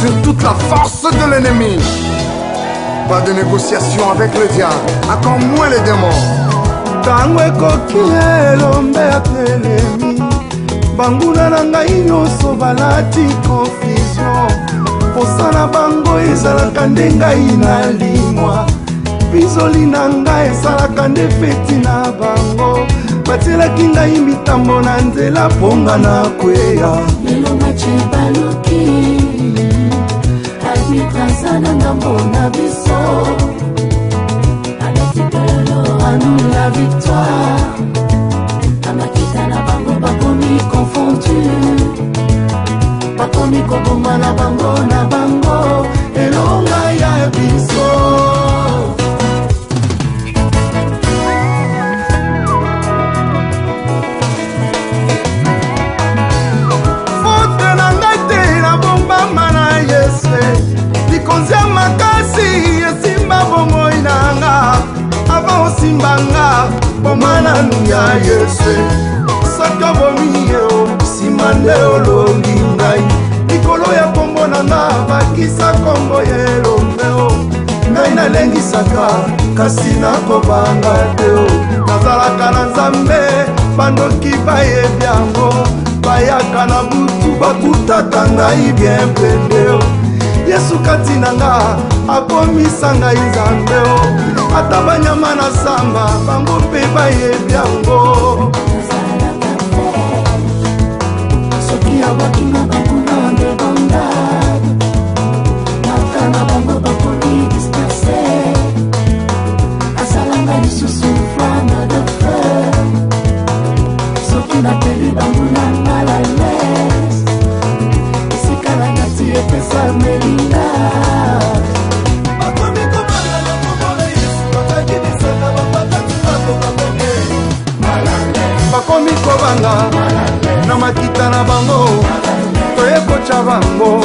sur toute la force de l'ennemi. Pas de négociation avec le diable, encore moins les démons. ntango ekoki elombe atelemi banguna na ngai nyonso balati konfusio kosala bango ezalaka nde ngai na limwa bizoli na ngai esalaka nde feti na bango batielaki ngai mitambo na nzela mponga na kweya melomacebaluki arbitraza na ngambo na biso adakikalolo anu la victoire amakita na bango bakomi confondu bakomi koboma na bango na bango elonga nanu ya yese soki obomi yo nsima nde olongi ngai likolo ya kombo na nga bakisa kombo ya elomeo ngai nalengisaka kasi nakobanga te o nazalaka na nzambe bandoki bayebi yango bayaka na butu bakutaka ngai bien pende o yesu kati na nga akomisa ngai nzambe o ata banyama na zamba bango mpe bayebi yango soki abaki na na makita na bango toyekotya bango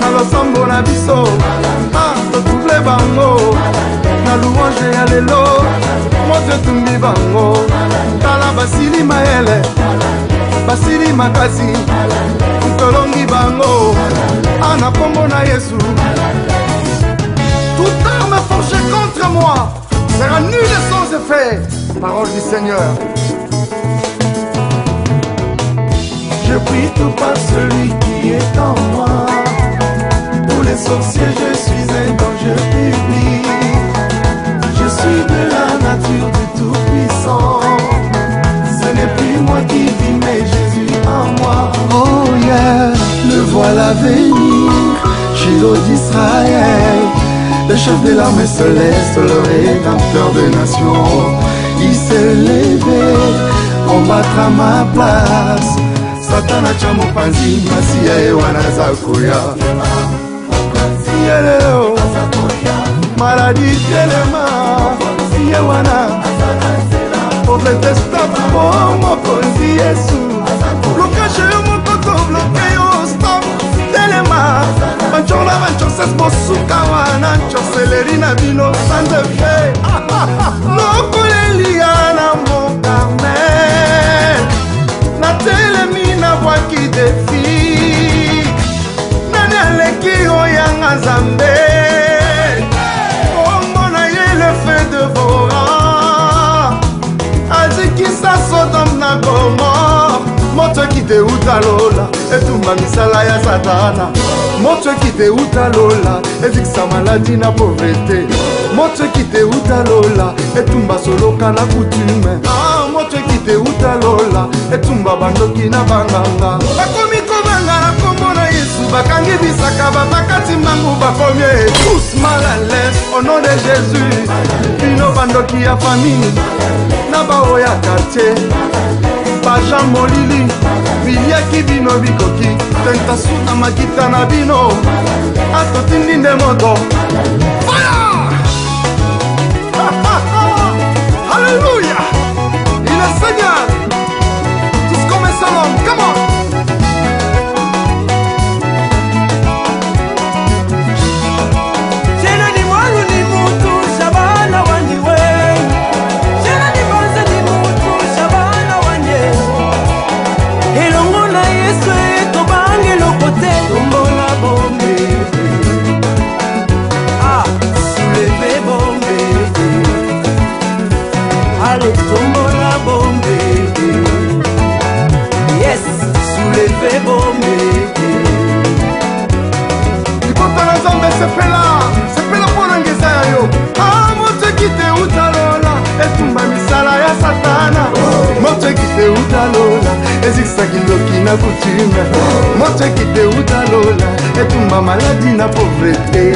na losambo na biso ah, totrouble bango na louange ya lelo moto etumbi bango tala basili mayele basili makasi tolongi bango ana ah, kombo na yesu toute arme forgée contre moi sera nulle sans effet parole du seigneur Je prie tout par celui qui est en moi. Pour les sorciers, je suis un danger public. Je suis de la nature du Tout-Puissant. Ce n'est plus moi qui vis, mais Jésus en moi. Oh yeah, le voilà venir, l'eau d'Israël. Le chef de l'armée céleste, le rédempteur des nations. Il s'est levé, combattre à ma place. ata na tya mopanzi masi ya ye wana aza koya mopanzi ye lelo maladi telema mopanzi ye wana ovetestar po mokonzi yesu blokage yo moko tobloke yo stop telema bancola banchoses bosuka wana ncoseleri na bino sandefe ekite uta lola etumba misala ya satana moto ekite uta lola efikisa maladi na povrete moto ekite uta lola etumba soloka na kutume ah, moto ekite uta lola etumba bandoki na banganga bakomi kobanga na nkombo na yesu bakangi bisaka batakati mbangu bakomi tous malales au nom de jésus bino bandoki ya famille na baoya kartier bajan molili biyaki bino bikoki tenta suka makita na bino atotindi nde moto alleluya il est seigneur moto ekite uta lola ezikisaki ndoki na kutume moto ekite uta lola etumba maladi na pauvreté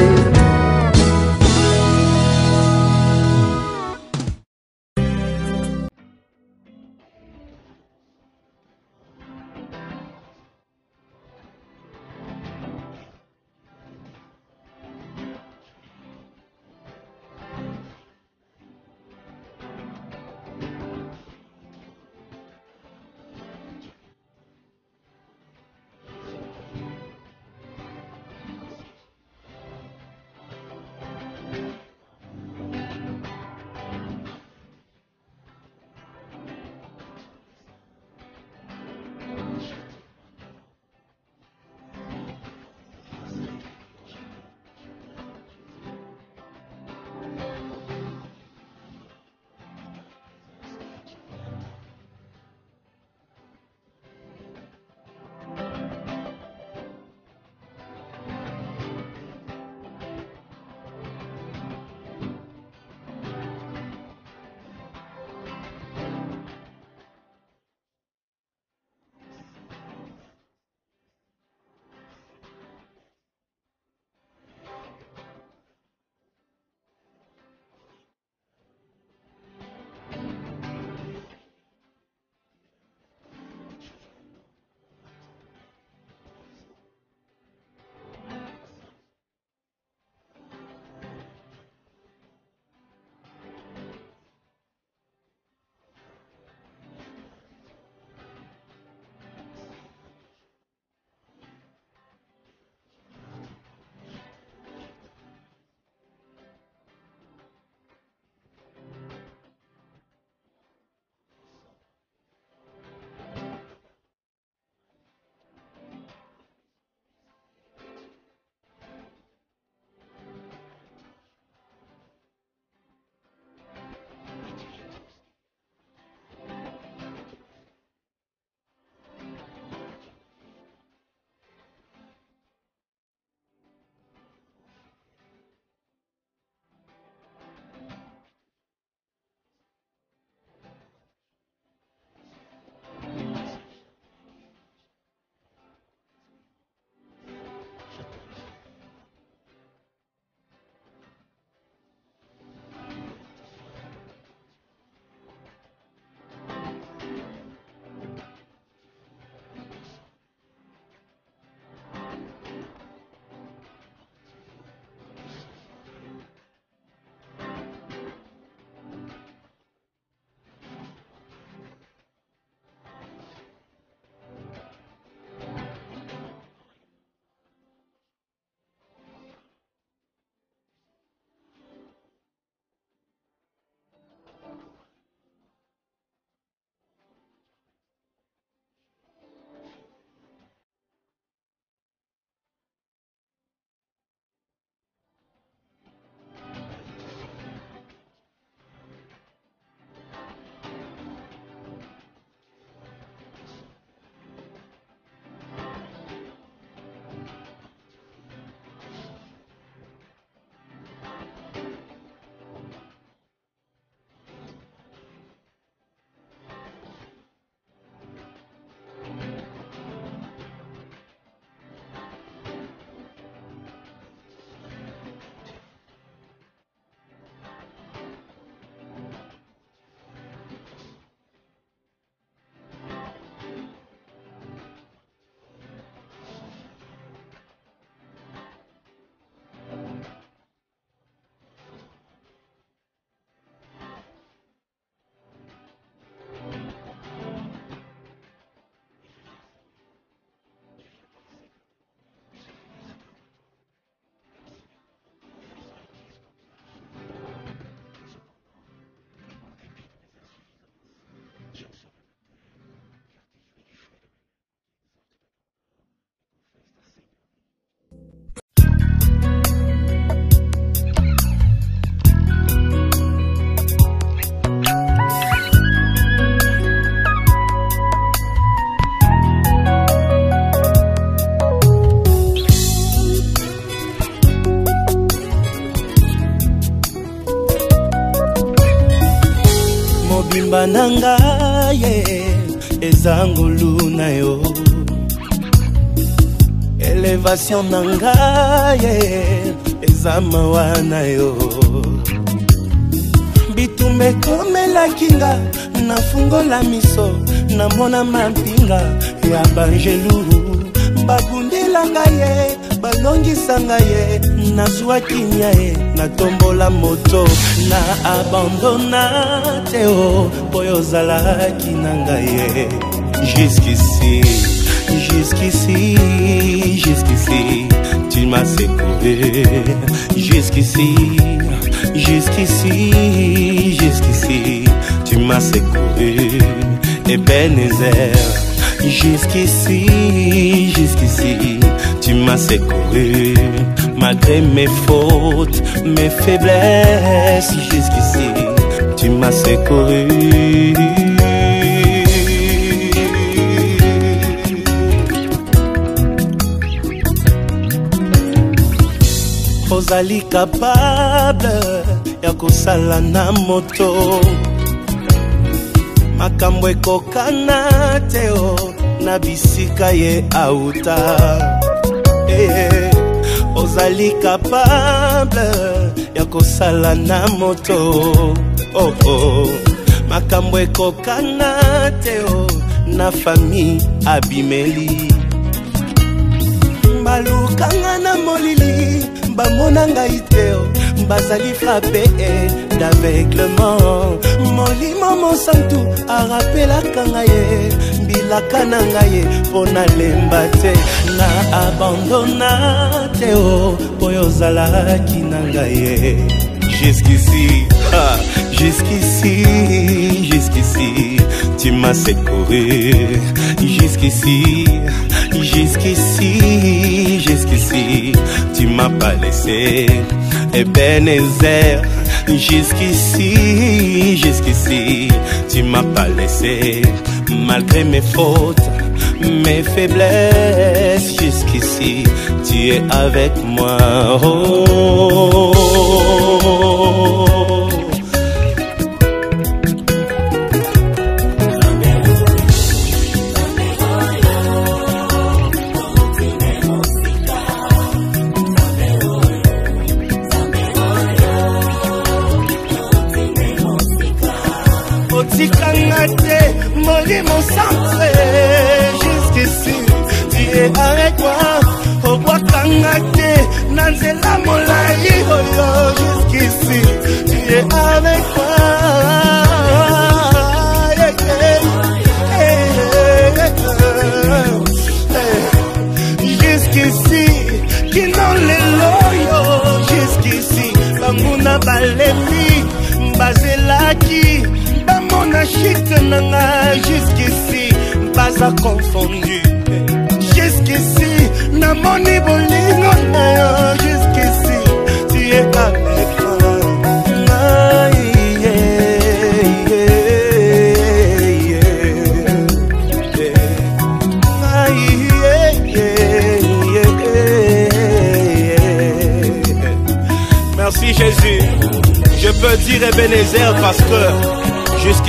motema na ngai ye eza ngolu na yo elevation na ngai ye eza mawa na yo bitumba ekomelaki nga nafungola miso namona mampinga ya bangeluru babundelanga ye balongisanga ye nazwa kinya ye natombola moto na abandona te o mpo yo ozalaki na ngai ye juskisi jusqu'ici, jusqu'ici, tu m'as secoué. Jusqu'ici, jusqu'ici, jusqu'ici, tu m'as secoué. Ebenezer, jusqu'ici, jusqu'ici. tu m'as secouru malgré mes fautes, mes faiblesses. Jusqu'ici, tu m'as secouru. ozali kapable ya kosala na moto makambo ekokana te o oh, na bisika ye auta ozali kapable ya kosala na moto oh, oh. makambo ekokana te o oh. na fami abimeli balukanga na molili bamona ngai te o oh. bazali frape eh, d'aveuglement molimo mosantu arapelaka ngai ye elaka na ngai ye mpo nalemba te na abandona te o mpo yo ozalaki na ngai ye jusqu'ici ah, jusqu'ici jusqu'ici tu m'as secouru jusqu'ici jusqu'ici jusqu'ici tu m'as pas laissé Ebenezer jusqu'ici jusqu'ici tu m'as pas laissé Malgré mes fautes, mes faiblesses, jusqu'ici, tu es avec moi. Oh.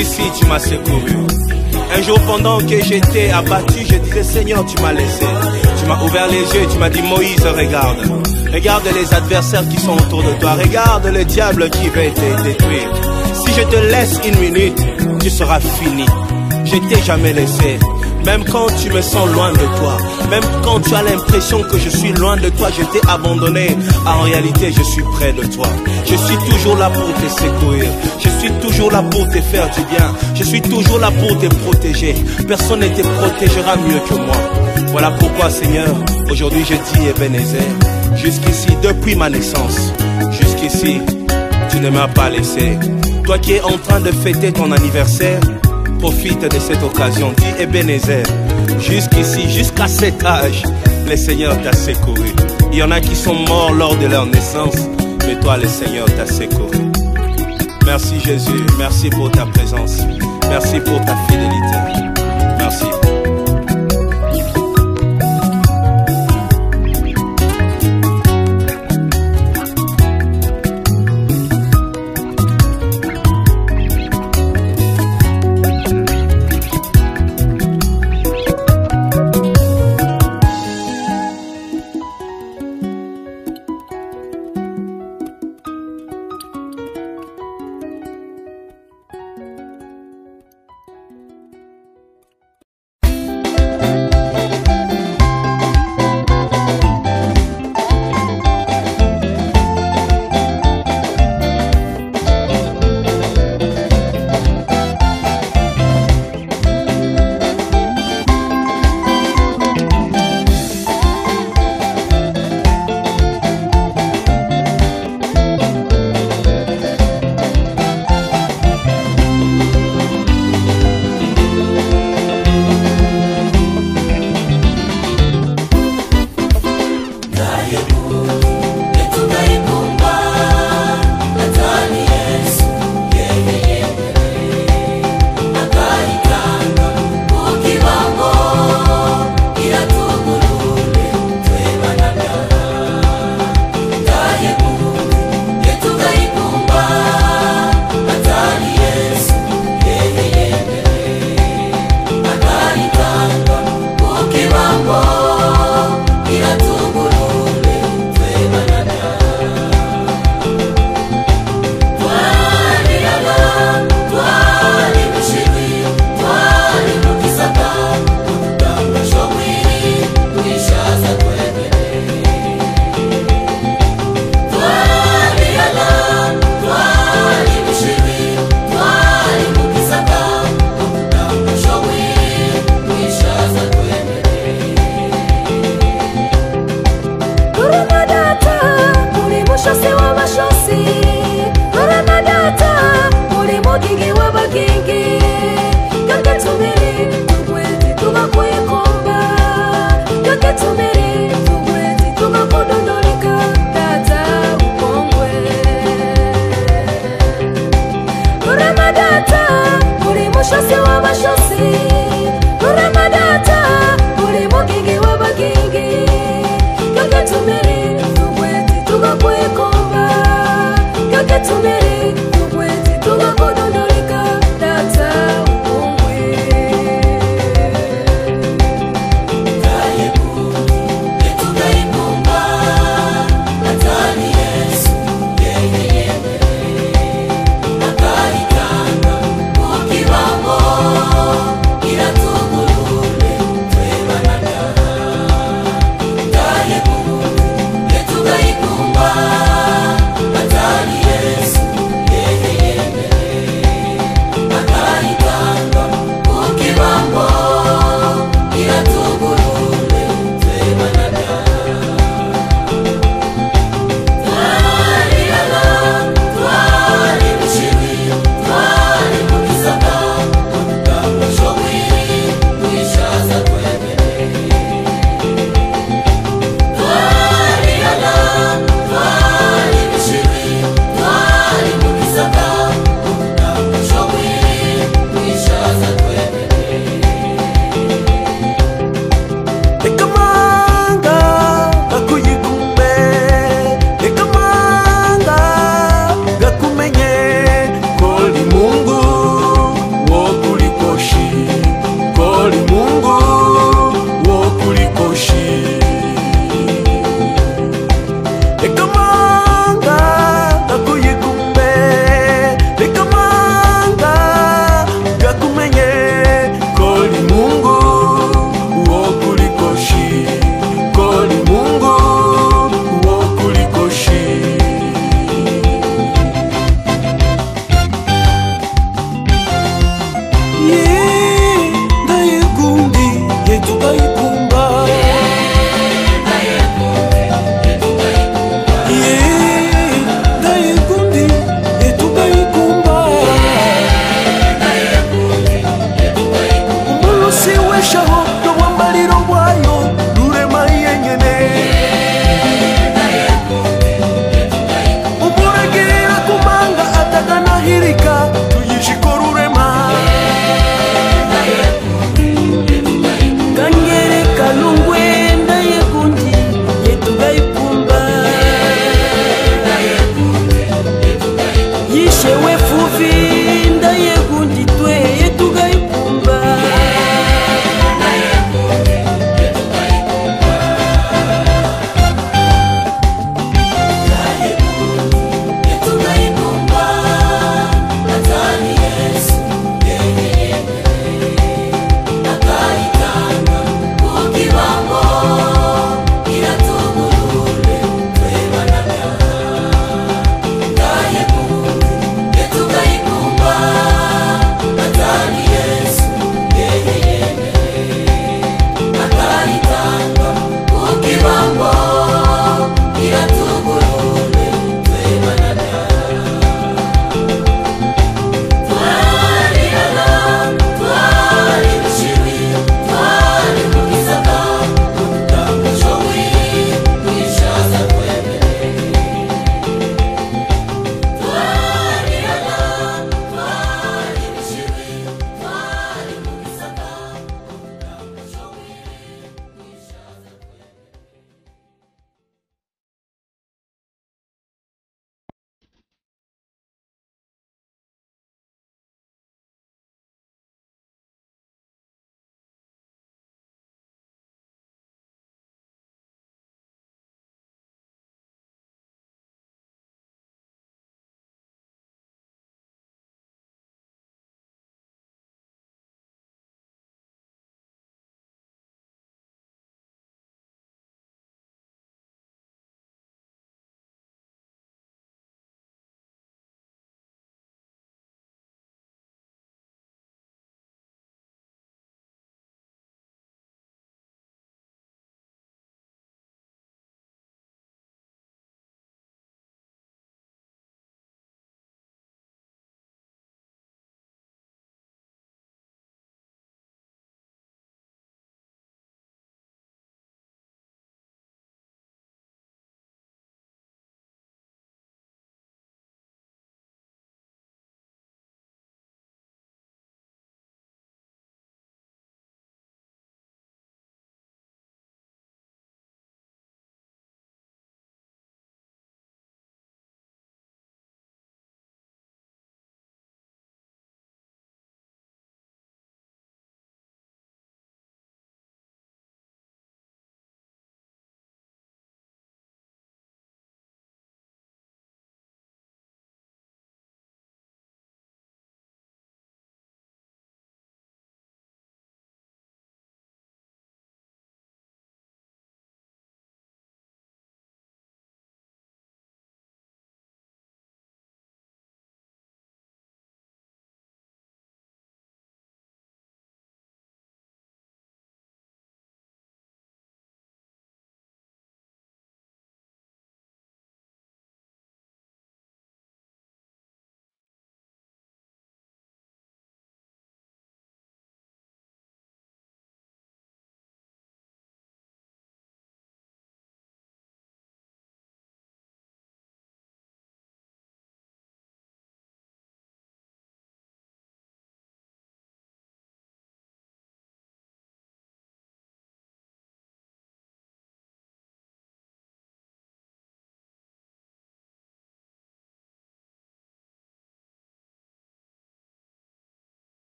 Ici tu m'as secouru. Un jour, pendant que j'étais abattu, je disais, Seigneur, tu m'as laissé. Tu m'as ouvert les yeux, tu m'as dit, Moïse, regarde. Regarde les adversaires qui sont autour de toi. Regarde le diable qui veut te détruire. Si je te laisse une minute, tu seras fini. Je t'ai jamais laissé. Même quand tu me sens loin de toi, même quand tu as l'impression que je suis loin de toi, je t'ai abandonné. Ah, en réalité, je suis près de toi. Je suis toujours là pour te secourir. Je suis toujours là pour te faire du bien. Je suis toujours là pour te protéger. Personne ne te protégera mieux que moi. Voilà pourquoi, Seigneur, aujourd'hui je dis Ebenezer. Jusqu'ici, depuis ma naissance, jusqu'ici, tu ne m'as pas laissé. Toi qui es en train de fêter ton anniversaire, profite de cette occasion. Dis Ebenezer. Jusqu'ici, jusqu'à cet âge, le Seigneur t'a secouru. Il y en a qui sont morts lors de leur naissance, mais toi, le Seigneur t'a secouru. Merci Jésus, merci pour ta présence, merci pour ta fidélité.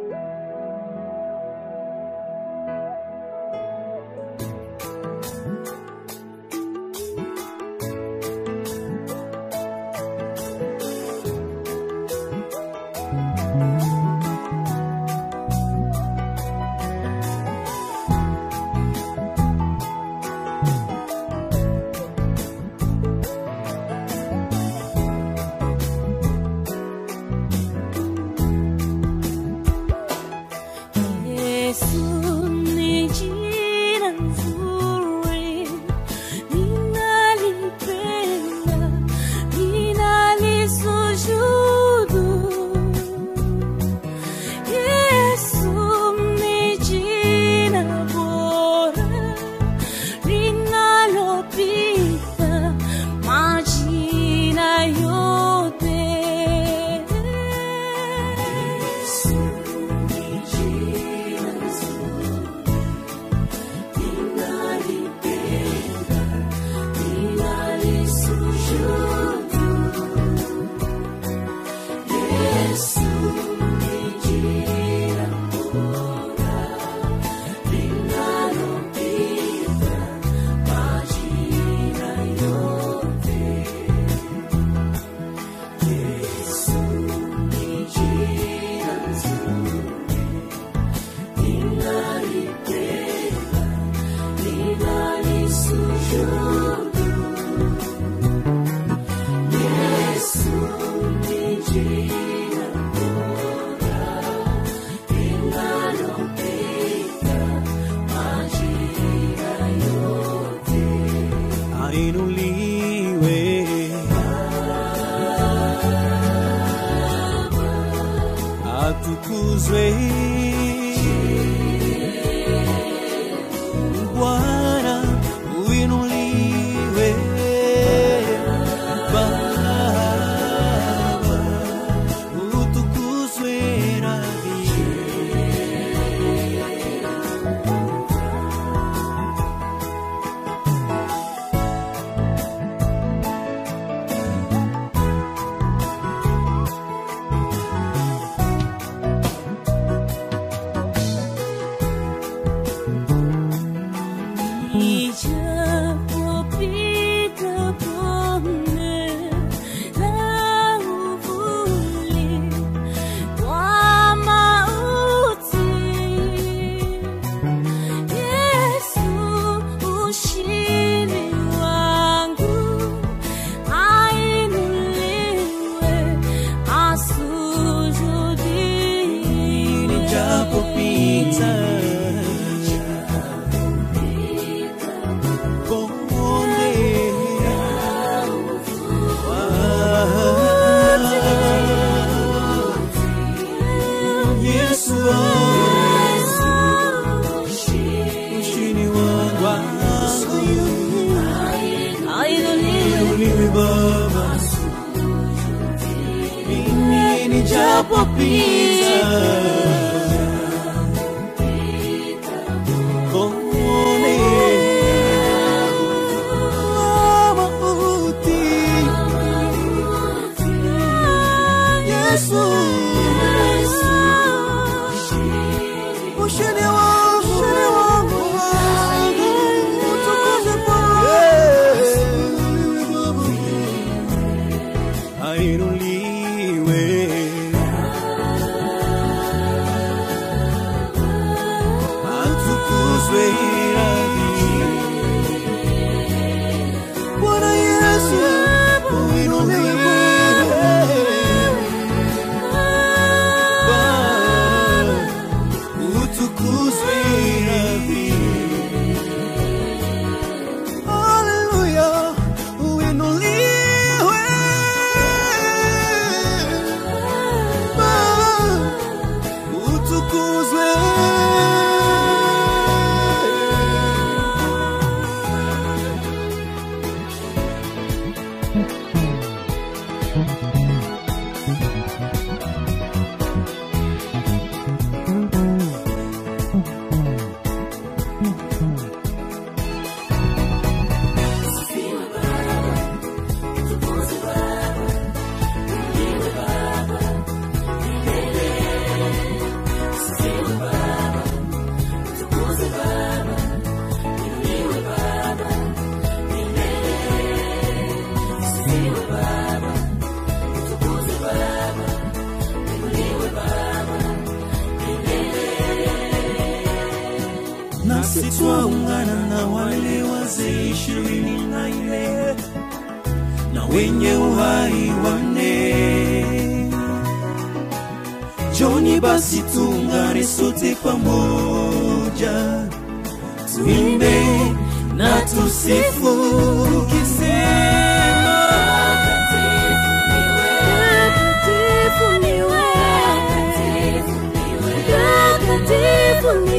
Thank you you. sisi twaungana na wale wazee ishirini na ile na wenye uhai wanne. Joni basi tungane sote pamoja, tuimbe na tusifu kisema takatifu niwe, takatifu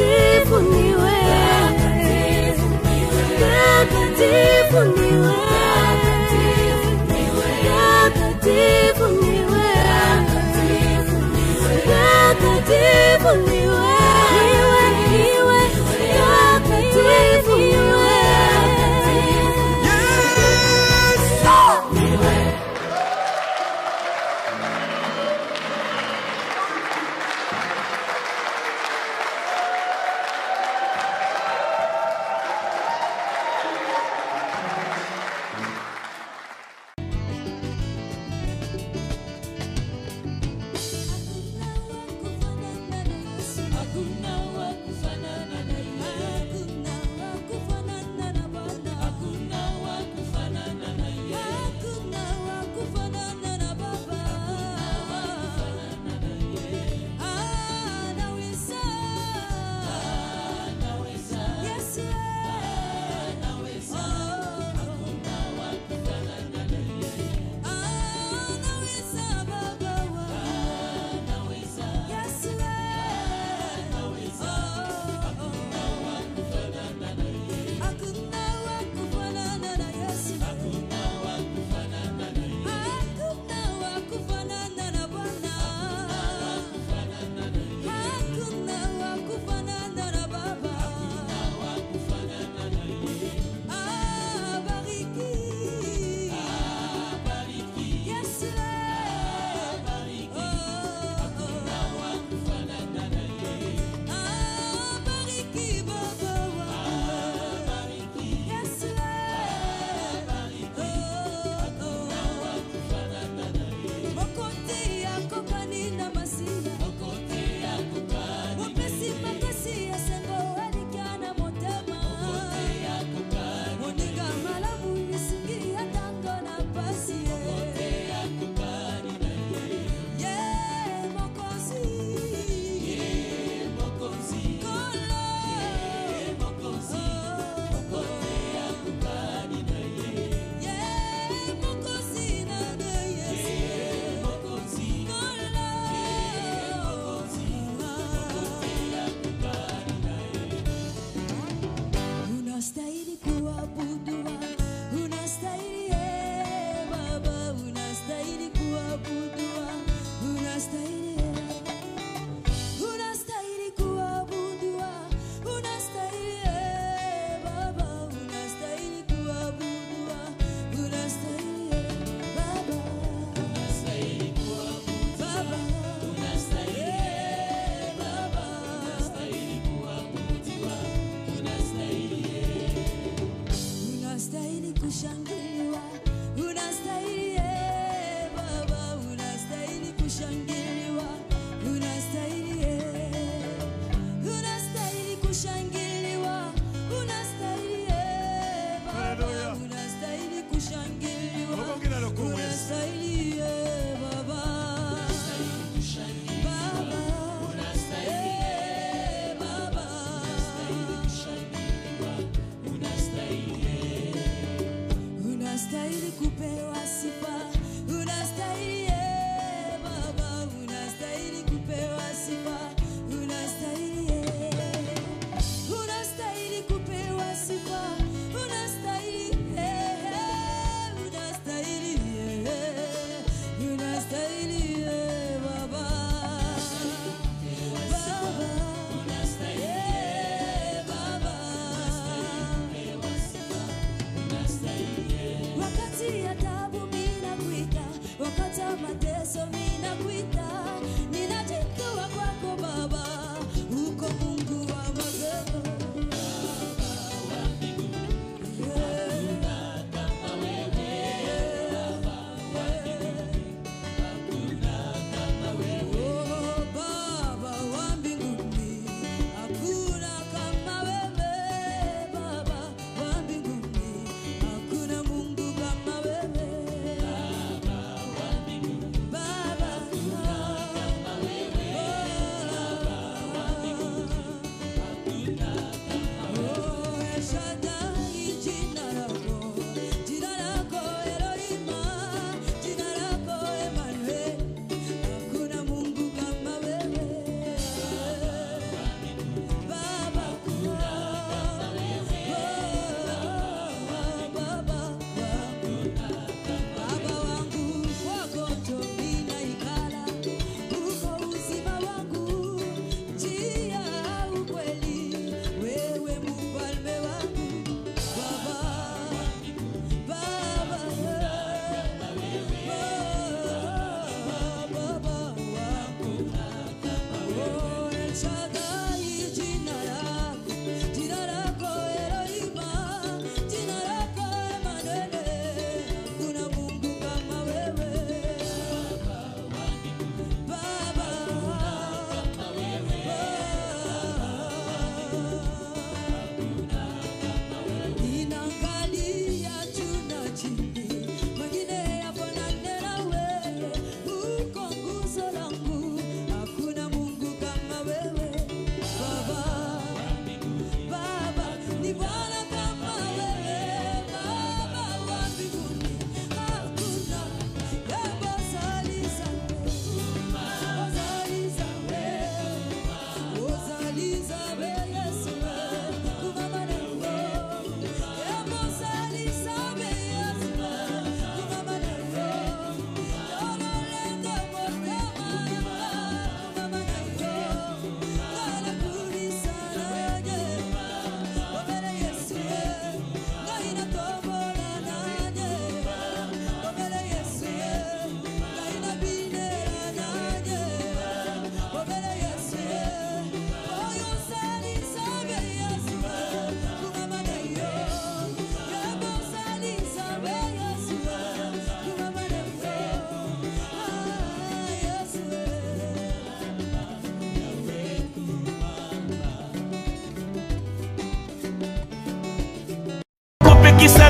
takatifu ni wewe, takatifu ni wewe, takatifu ni wewe, takatifu ni wewe.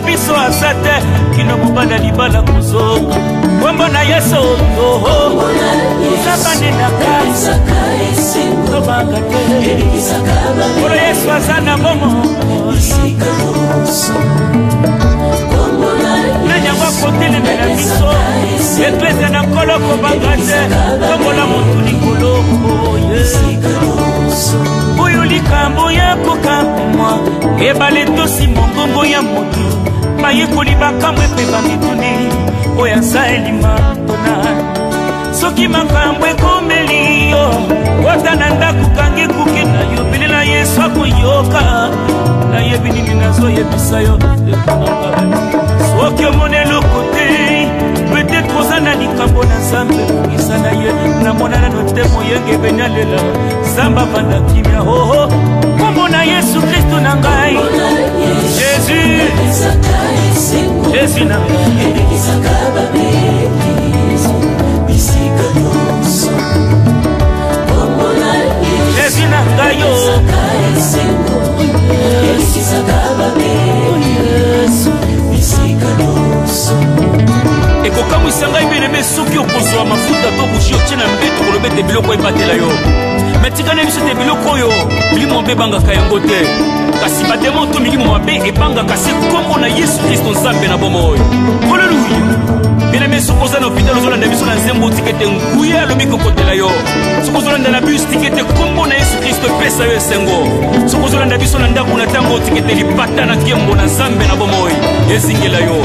na biso aza te kino mobala libala kozonga nkombo na yesu oho oza banenaka tobanga te nkolo yesu aza na bomo nanyango akotelemela biso e eklese na nkolo kobanga te tombola motu likolo oye nyonso oyo likambo yakoka mwa ebale tosi mongongo ya motu bayekoli bakamwe mpe bamituni oyo aza elima mpona soki makambo ekomeli yo kota na ndako kangi ekuke nayobeli na yesu akoyoka nayebi nini nazoyebisa yo eponaka soki omona eloko te likambo na nzambe ebongisa na ye namona nano te moyenge ebenyalela zamba vanda kimia oho oh. kombo na yesu kristu na ngai jésus jésus na jésus na ngai o bisika nyonso ekokamwisa ngai belebe soki okozwa mafuta to bushi otie na mbeto koloba ete biloko ebatela yo me tikana biso ete biloko oyo milimo mabe ebangaka yango te kasi bademo to milimo mabe ebangaka se nkombo na yesu kristo nzambe na bomo oyo aleluya beleme soki oza na hopital ozolanda biso na nzembo otika ete nguya alobi kokotela yo soki ozolanda na bus tika ete nkombo na yesu kristo epesa yo esengo soki ozolanda biso na ndako na ntango otika ete lipata na nkembo na nzambe na bomoyi ezingela yo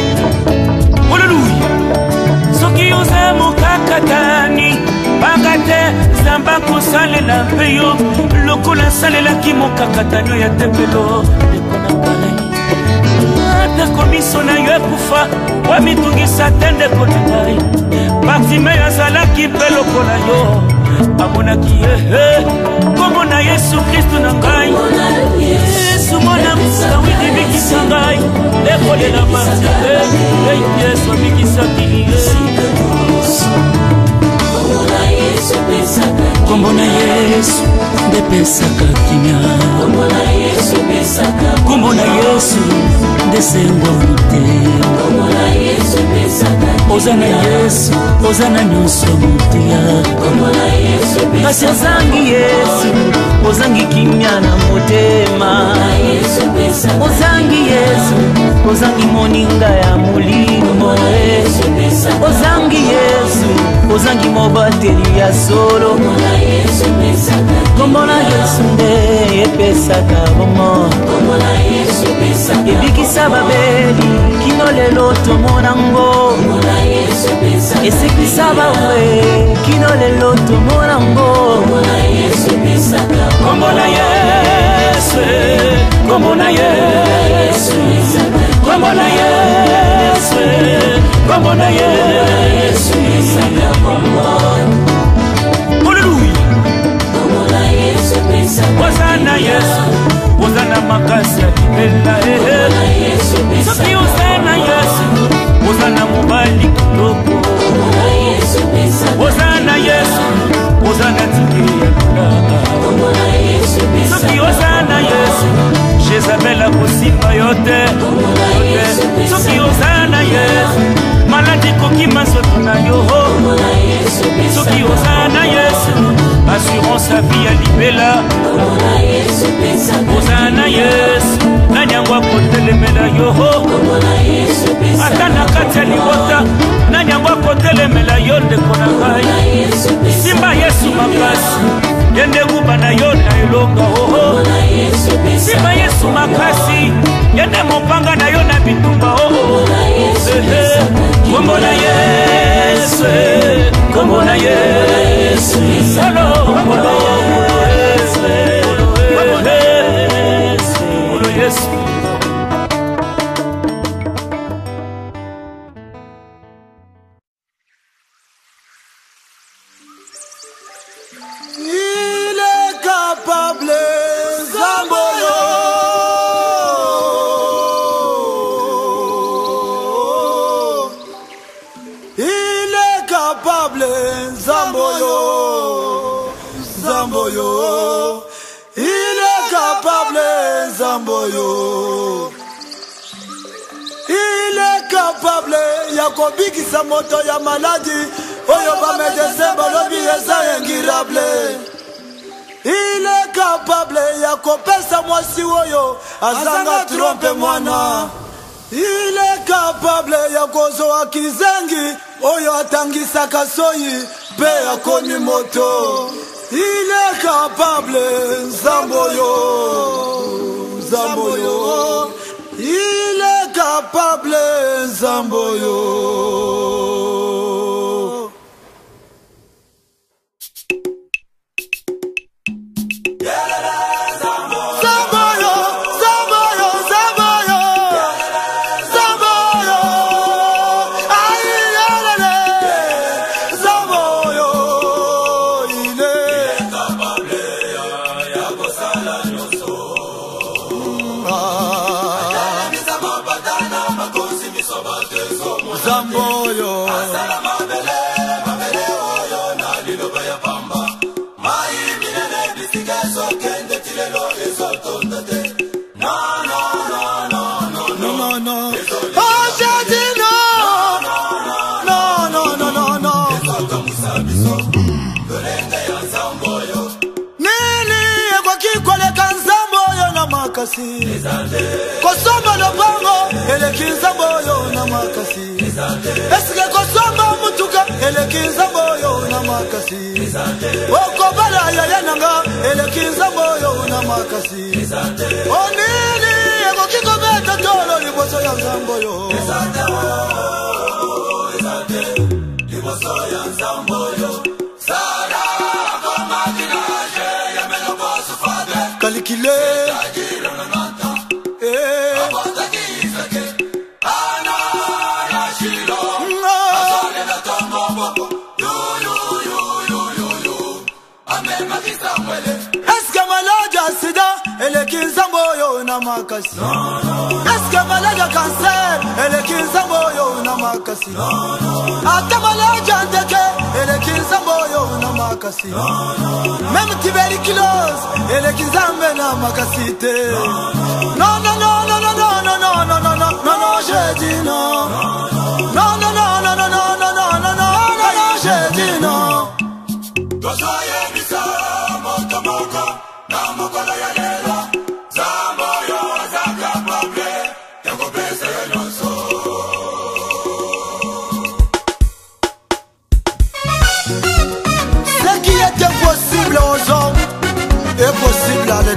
bakatani panga te zamba kosalela mpe yo lokola asalelaki mokakatani oyo atepelo ndeko na balai atako miso na yo ekufa wamitungisa te ndeko na ngai parfime azalaki mpe lokola yo amonaki ehe nkombo na yesu kristu na ngai yesu mwana mosawidi bikisa ngai ekolelama ei yesu abikisaki nkombo na yesu nde pesaka kimia nkombo na yesu ndesengo motema oza na yesu oza na nyonso motuya kasi ozangi yesu ozangi kimia na motema ozangi yesu ozangi moninga ya molimo ozangi yesu ozangi mobateli ya solo kombo na yesu nde epesaka bomo esekisa babeli kino lelo tomonango esekisa bawe kino lelo tomonango kombo na yesu kombo na yesu kombo na yesu kombo na yesu aleluya oza na yesu na makasi ya libela eh, eh. soki oza na yesu oza na mobali kitoko oza na yesu oza na tike ya lulaka soki oza na yesu jezabel akosimba yo te soki oza na yesu maladi ekoki masoto na yo soki oza na yesu assurance abi ya libela oza na yesu nani yango akotelemela yo ata na kati ya libota nani yango akotelemela yo ndeko na ngai simba yesu makasi ye nde nguba na yo na elonga oo simba yesu makasi ye nde mopanga na yo na bitumba oo kombo na yesu kombo na yesu solo kombo na yesu kombo na yesu azanga trompe mwana ile kapable ya kozwa kizengi oyo atangisaka soyi mpe akoni moto ile kapable nzambo yo nzambo yo ile kapable nzambo yo nzambo oyo makasi kosomba lobango eleki nzambo oyo na makasi eske kosomba motuka eleki nzambo oyo na makasi okobala yaya nanga eleki nzambo oyo na makasi onini ekoki kobeta tolo liboso ya nzambo oyo oh, liboso ya nzambo No kasi Eskemelege kanser Ele kimse boy oynama kasi Atemele cendeke Ele kimse boy oynama kasi Memti veri kilos Ele kimse bena makasite No no no no no no no no no no no no no Jedino No no no no no no no no no no no Jedino Gozaye misal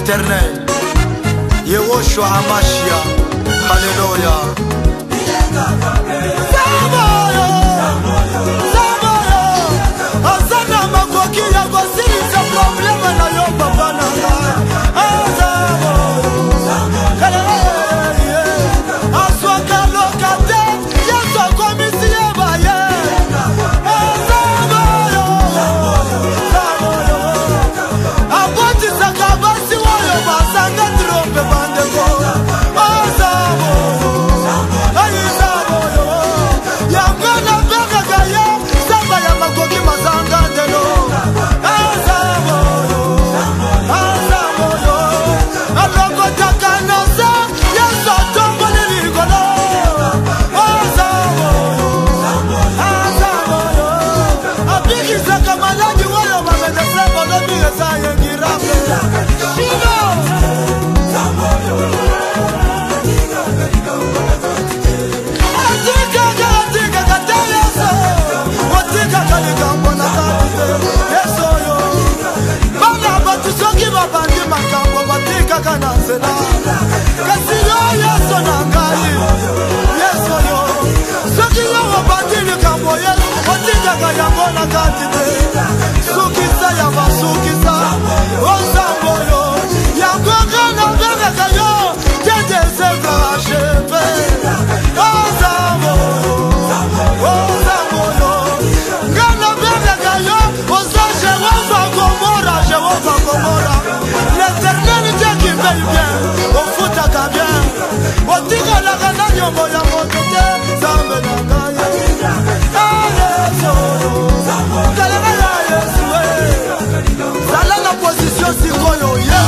internet Yehoshua HaMashiach Hallelujah mbongo ya moto te nzambe na ngai yesu zalanga ya yesu eh. zala na positio sikoyo yesu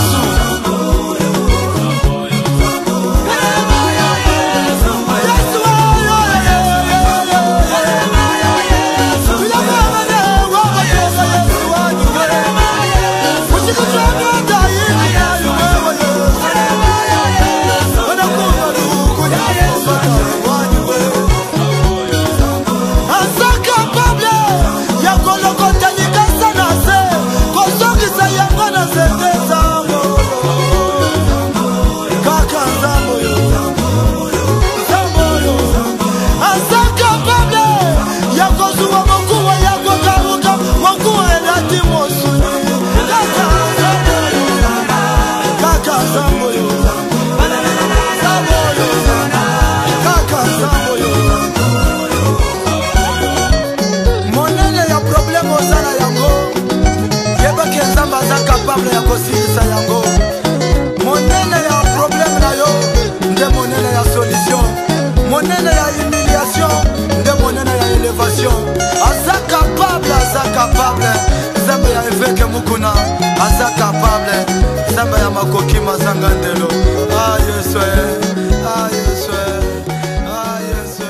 capable nzambe ya eveke mukuna aza capable nzambe ya makoki mazanga ndelo a ah, yesu eh. a ah, yesu eh. a ah, yesu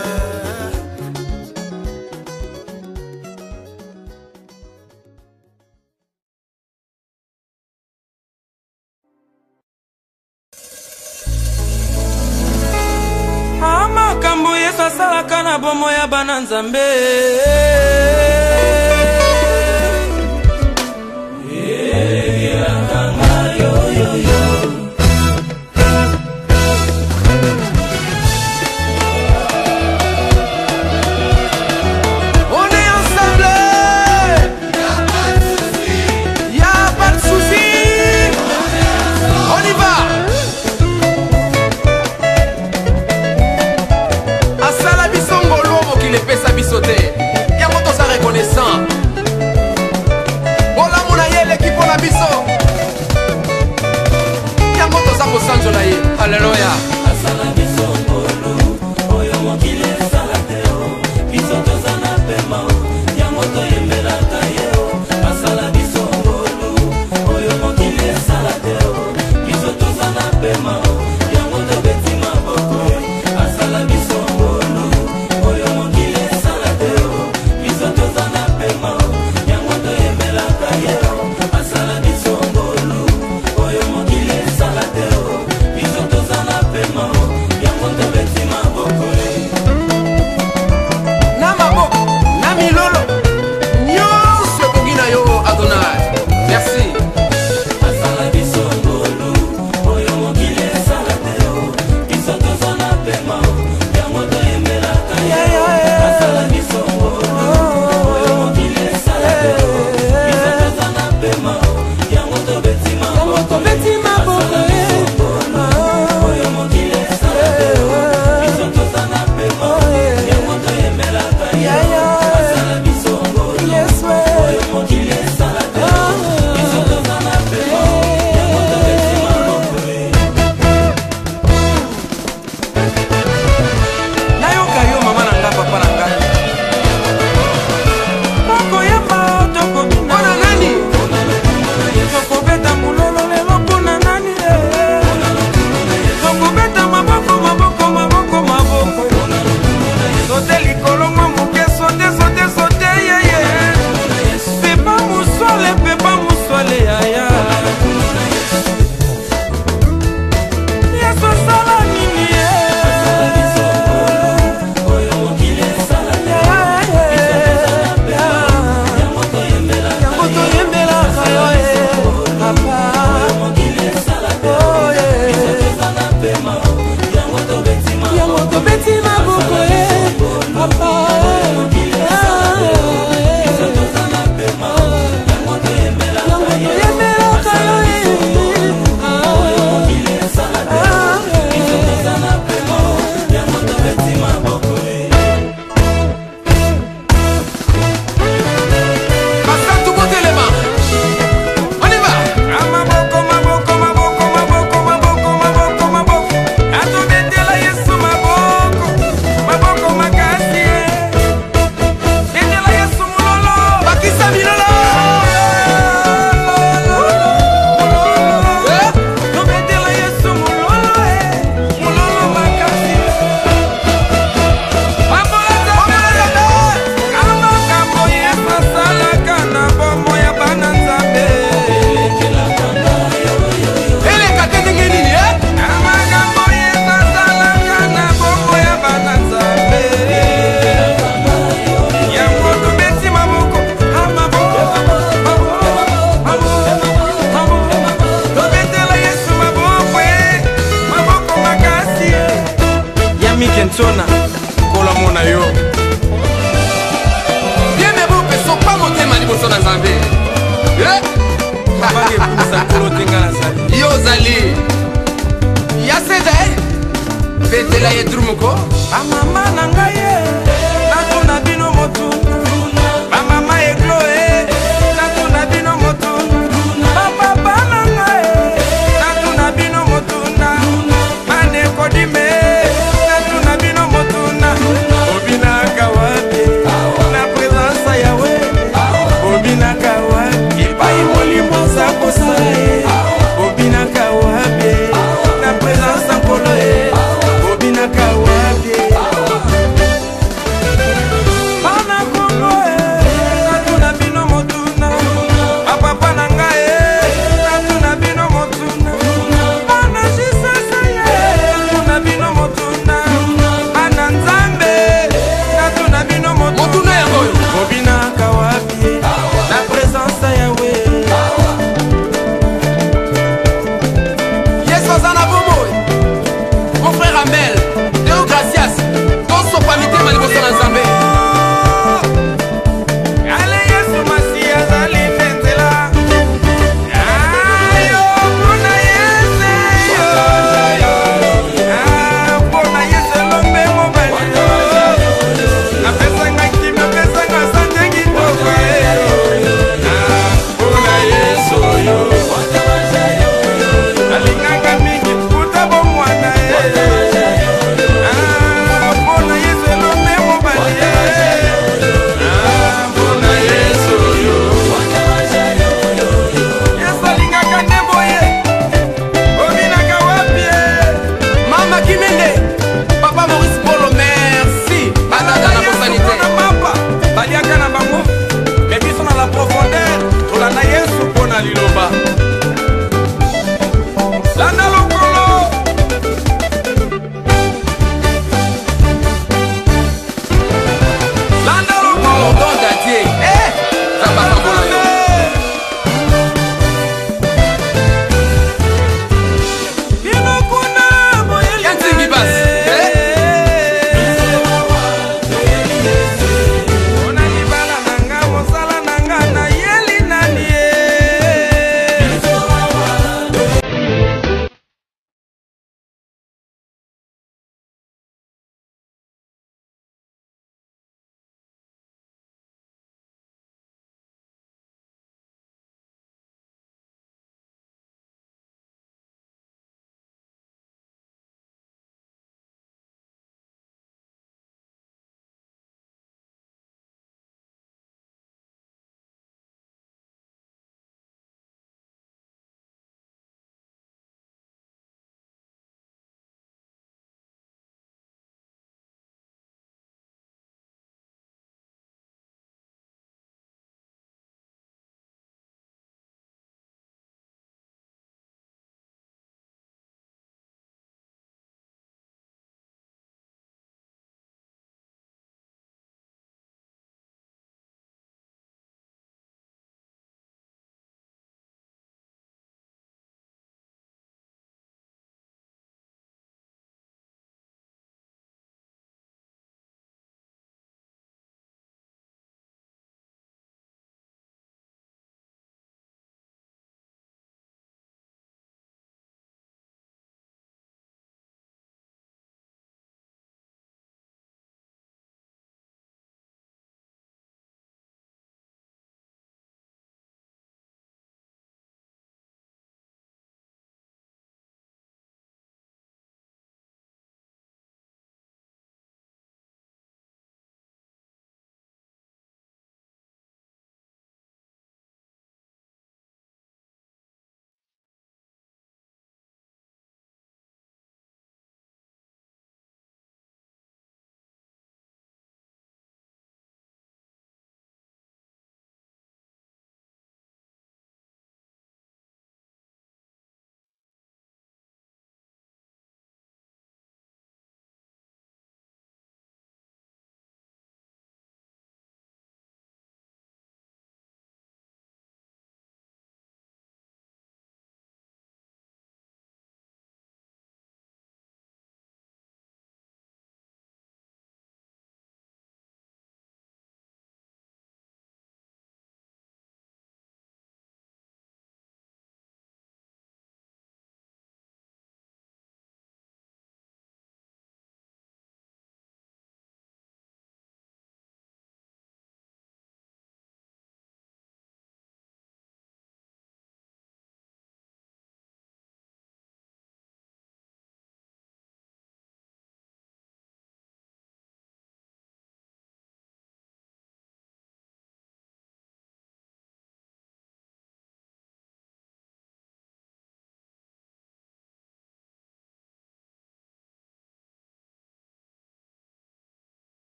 eh. makambo yesu asalaka na bomo ya bana nzambe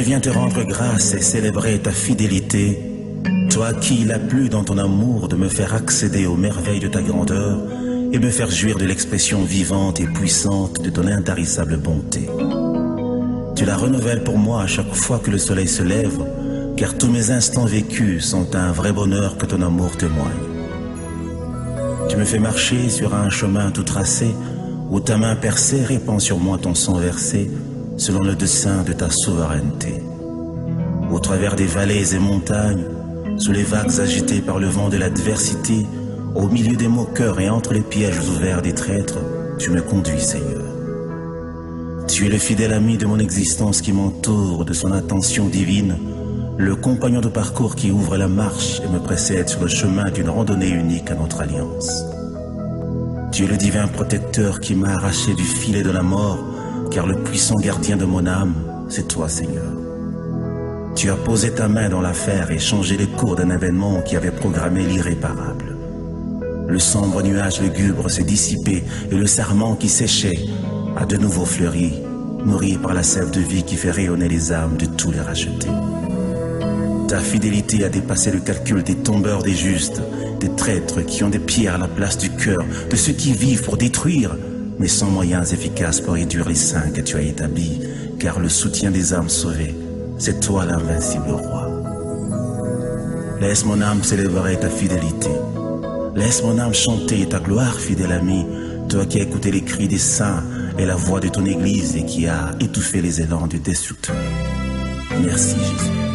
je viens te rendre grâce et célébrer ta fidélité, toi qui il a plu dans ton amour de me faire accéder aux merveilles de ta grandeur et me faire jouir de l'expression vivante et puissante de ton intarissable bonté. Tu la renouvelles pour moi à chaque fois que le soleil se lève, car tous mes instants vécus sont un vrai bonheur que ton amour témoigne. Tu me fais marcher sur un chemin tout tracé, où ta main percée répand sur moi ton sang versé, selon le dessein de ta souveraineté. Au travers des vallées et montagnes, sous les vagues agitées par le vent de l'adversité, au milieu des moqueurs et entre les pièges ouverts des traîtres, tu me conduis, Seigneur. Tu es le fidèle ami de mon existence qui m'entoure de son attention divine, le compagnon de parcours qui ouvre la marche et me précède sur le chemin d'une randonnée unique à notre alliance. Tu es le divin protecteur qui m'a arraché du filet de la mort car le puissant gardien de mon âme, c'est toi, Seigneur. Tu as posé ta main dans l'affaire et changé le cours d'un événement qui avait programmé l'irréparable. Le sombre nuage lugubre s'est dissipé et le serment qui séchait a de nouveau fleuri, nourri par la sève de vie qui fait rayonner les âmes de tous les rachetés. Ta fidélité a dépassé le calcul des tombeurs des justes, des traîtres qui ont des pierres à la place du cœur, de ceux qui vivent pour détruire, mais sans moyens efficaces pour réduire les saints que tu as établis, car le soutien des âmes sauvées, c'est toi l'invincible roi. Laisse mon âme célébrer ta fidélité. Laisse mon âme chanter ta gloire, fidèle ami, toi qui as écouté les cris des saints et la voix de ton Église et qui a étouffé les élans du destructeur. Merci Jésus.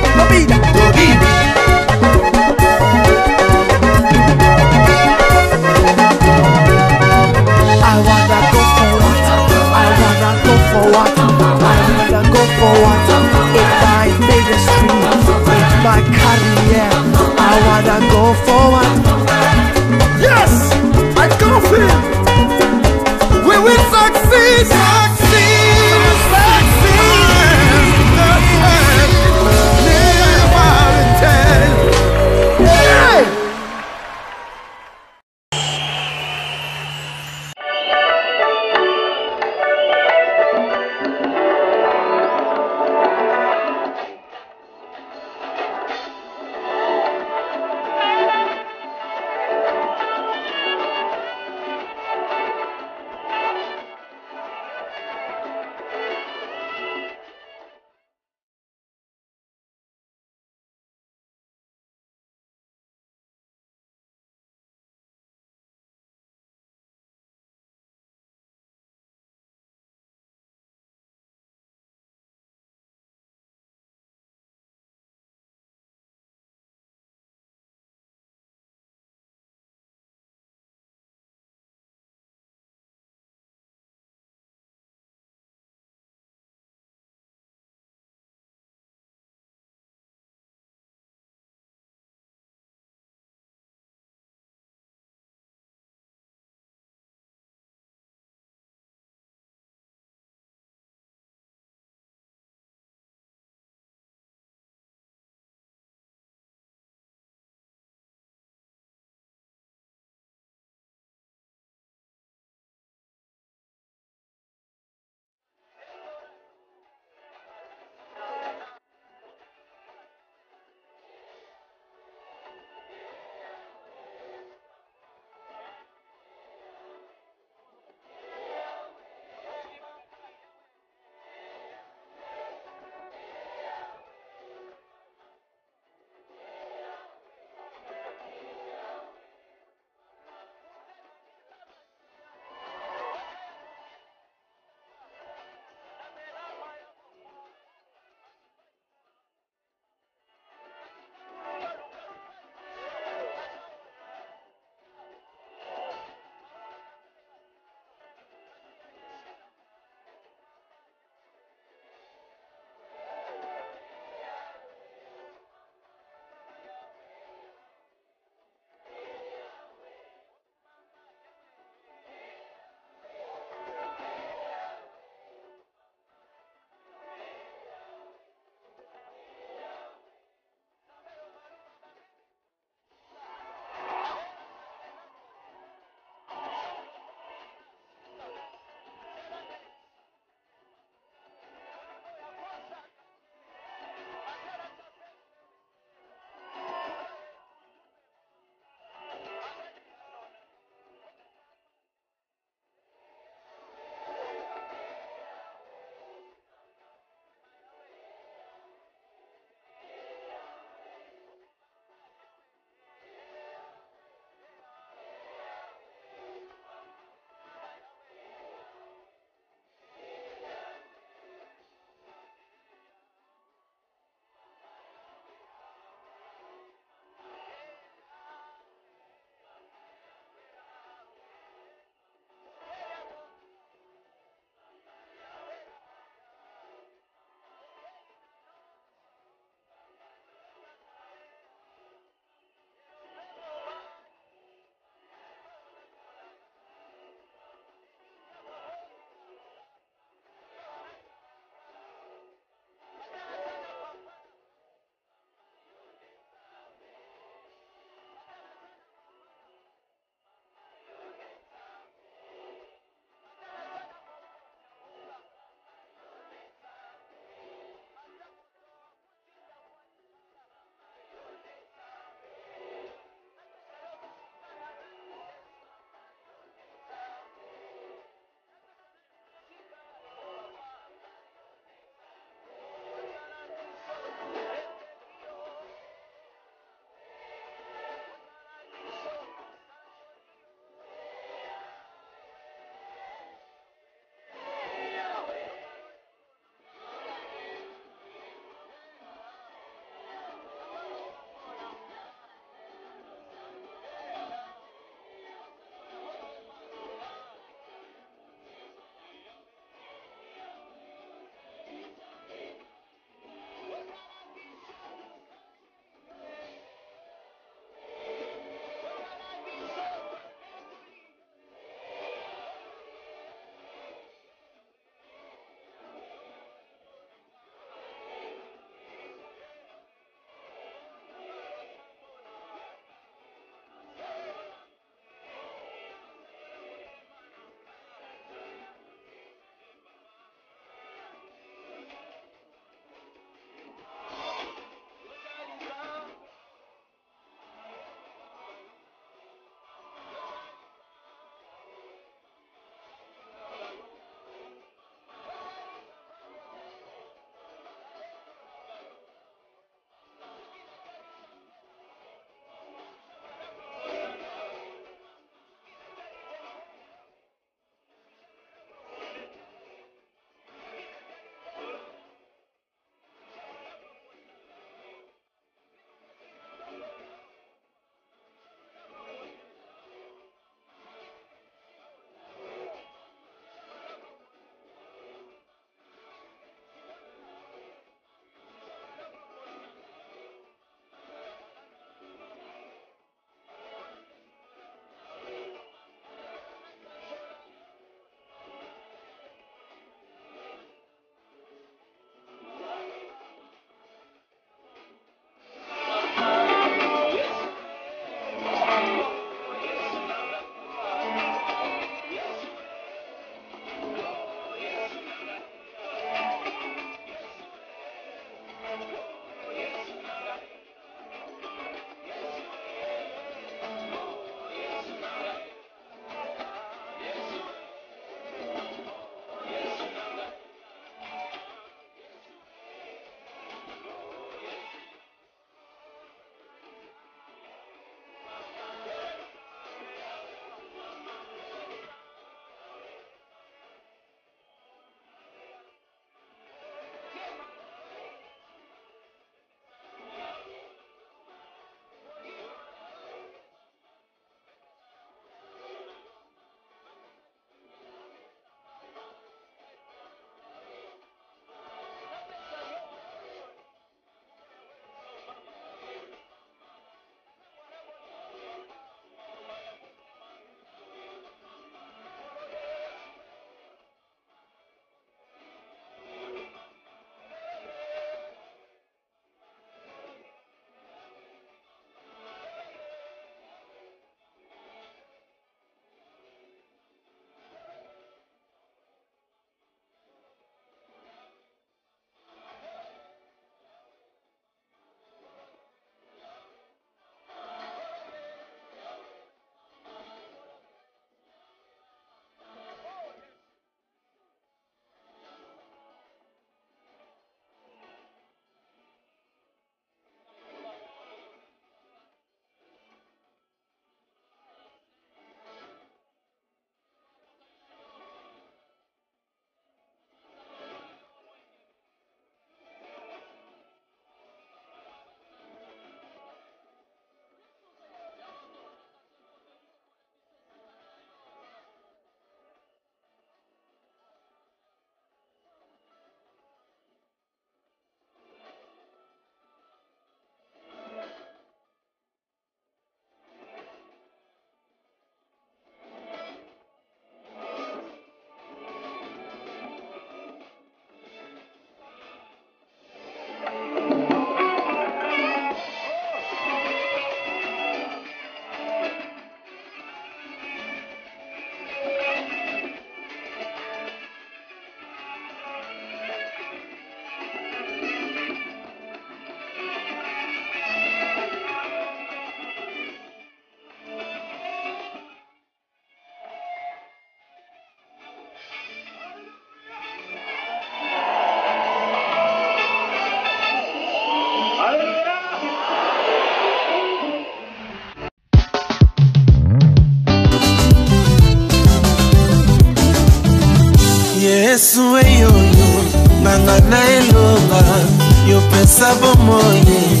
opesa bomoi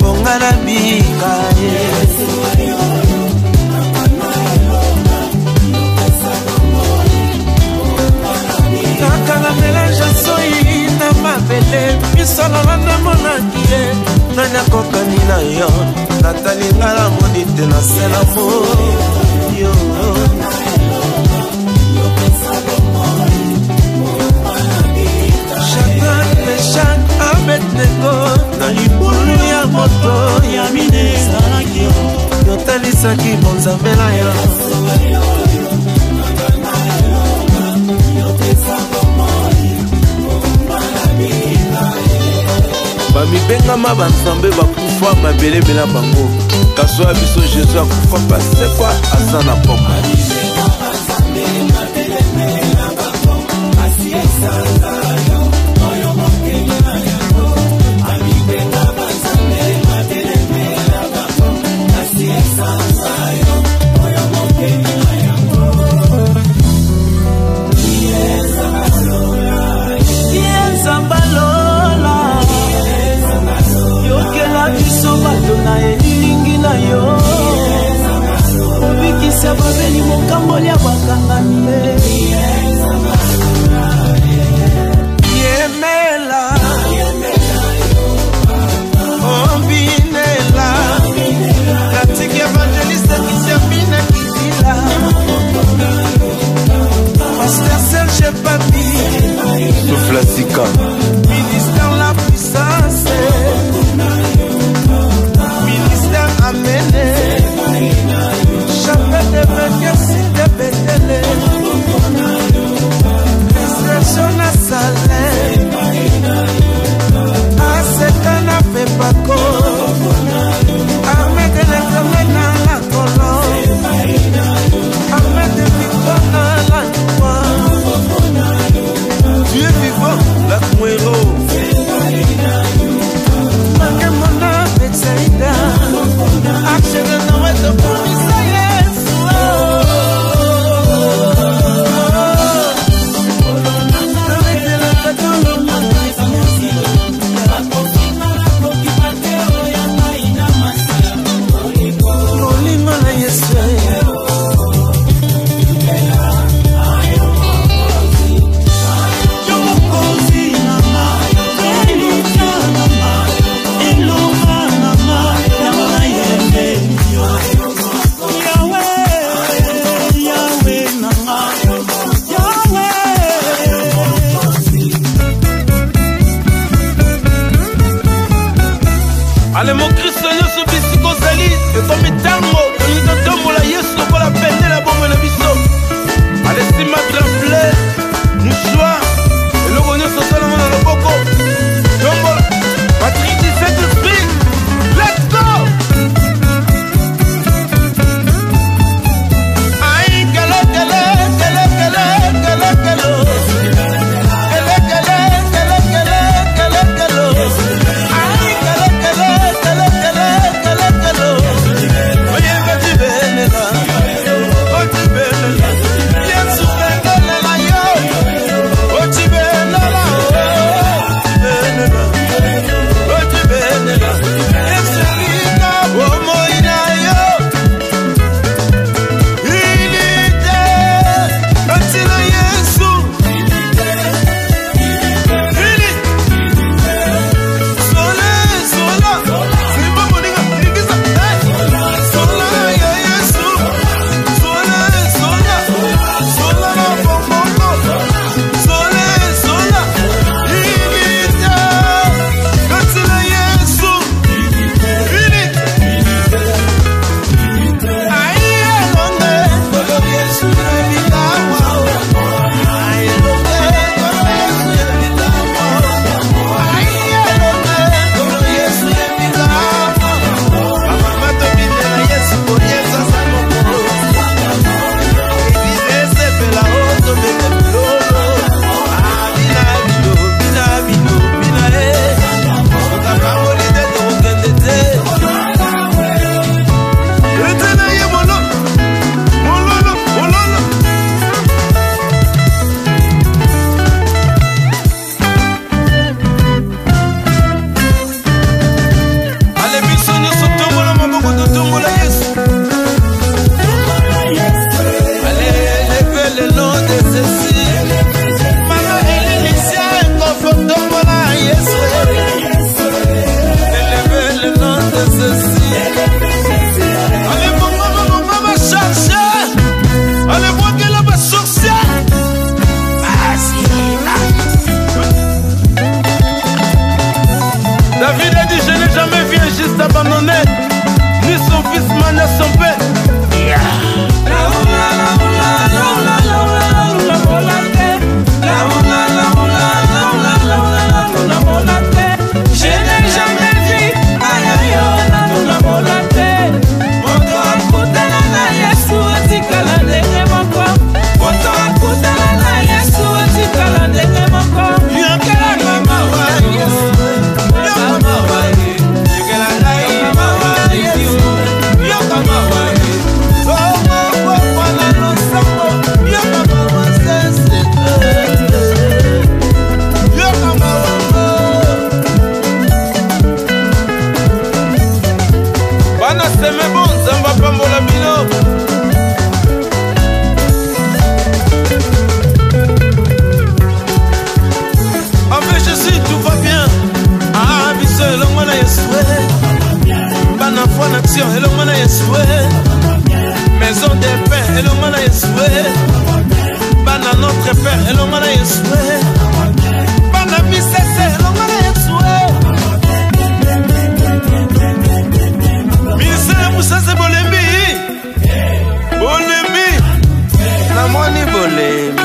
ponga na bika ye kakanga melange soi na mabele misalala namonaki ye nani akokani na yo natalinga na moni te na selamoyo na libulu ya moto ya minesalaki yotalisaki bonzambela ya bamibengama banzambe bakufa mabelemela bango kaso ya biso jésus akufa pasekwa aza na poma na yo obikisa babeli mokamboli ya bakangami yemela ombinela katiki evangeliste kisiambina kitila paster serge papi suflasika biso nyonso bisika ozali ekomi ntango tolingi totombola yesu lokola pete na bomoi na biso alesi matremble mouchoir elongo na yesue eh. bana notre père elongo na yesue eh. bana misese elongo na yesue eh. misele musese bolembi bolembi namoni bolembi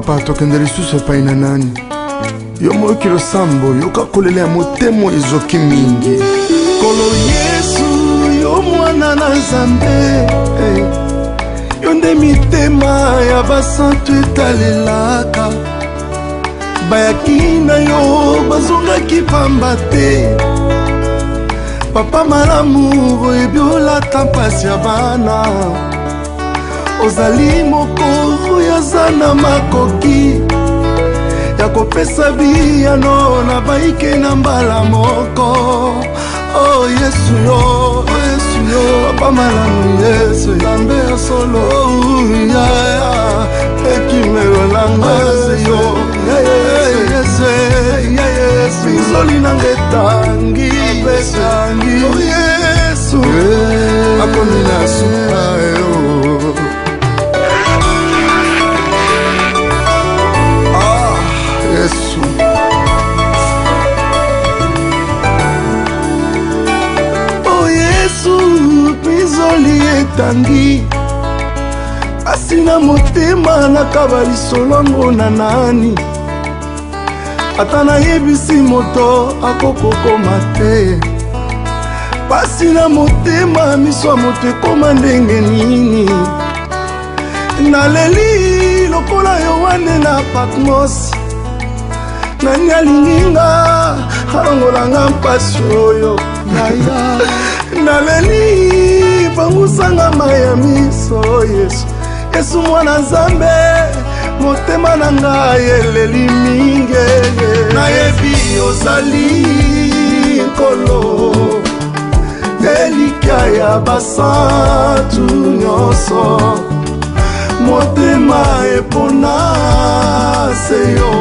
papa tokende lisusu epai na nani yo moyoki losambo yoka kolela ya motema ezoki mingi kolo yesu yo mwana na nzambe eh. yo nde mitema ya basantu etalelaka bayaki na yo bazongaki pamba te papa malamu oyebi olata mpasi ya bana ozali moko oyo aza na makoki ya kopesa biyano na baike na mbala moko o oh, yesu yo yesu yo papa malamu yesu nzambe ya solo yaya ekimelo na ngasi yo yesu nzoli nanga etangi etangi yesu akomi na suka yo eh. nzoli etangi kasi na motema nakaba lisolongo na nani ata nayebisi moto akokokoma te pasi na motema miso ya moto ekoma ndenge nini naleli lokola yoane na patmos nani alinginga alongolanga mpasi oyo naya naleli pangusanga mai ya miso yesu yesu mwana nzambe motema na ngai eleli mingi nayebi ozali nkolo elika ya basantu nyonso motema epona se yo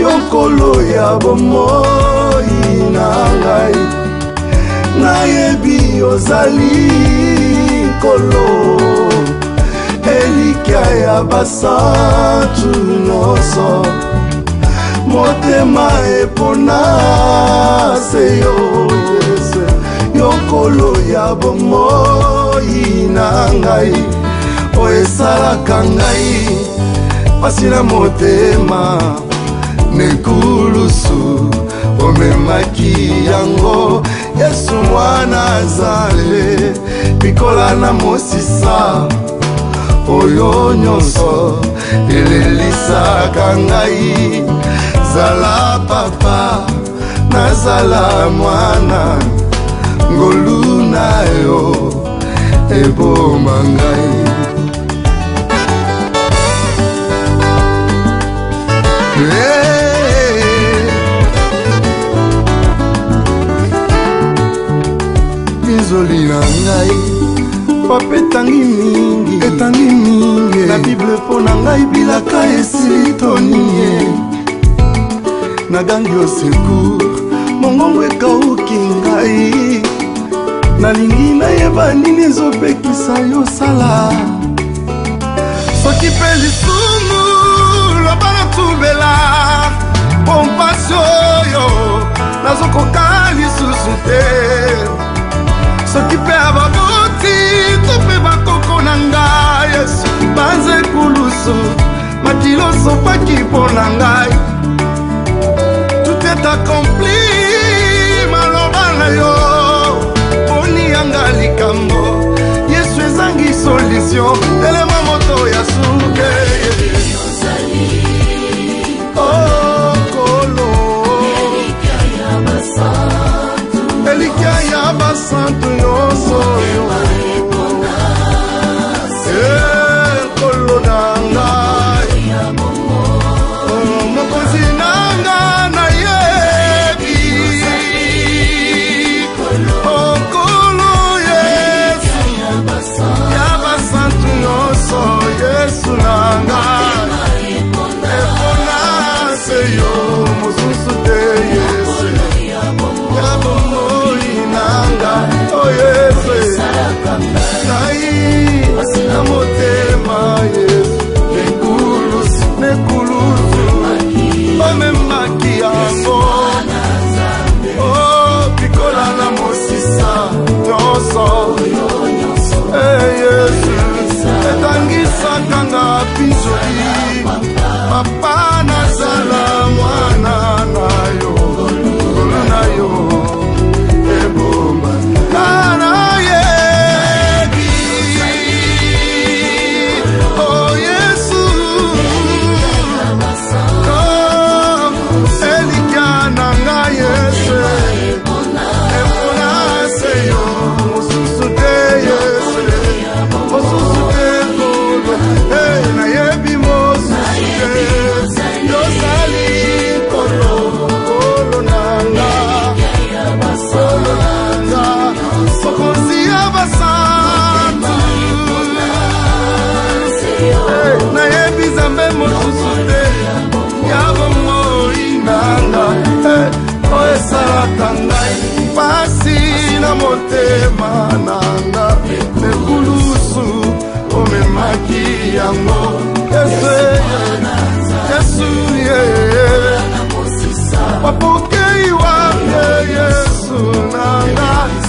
yo nkolo ya bomoi na ngai nayebi ozali kolo elikya ya basantu nyonso motema epona se yo yesu yokolo ya bomoi na ngai oyo esalaka ngai pasi na motema nekulusu omemaki yango yesu wana azale mikola na mosisa oyo nyonso elelisaka ngai zala papa nazala mwana ngolu na yo eboma ngai zoli na ngai papa etangi mingi etangi mingi na bible mpo na ngai bilaka esili tonie nagangi osecour mongongo ekauki ngai nalingi nayeba nini ezopekisa yo sala soki mpe lisumu loba natubela kompasi oyo nazokoka lisusu te soki mpe ababoti to mpe bakoko na ngai yesu banze kuluso makilo sopaki mpo na ngai motema na nga lekulusu omemaki yango yesu ye wapokei wape yesu na nga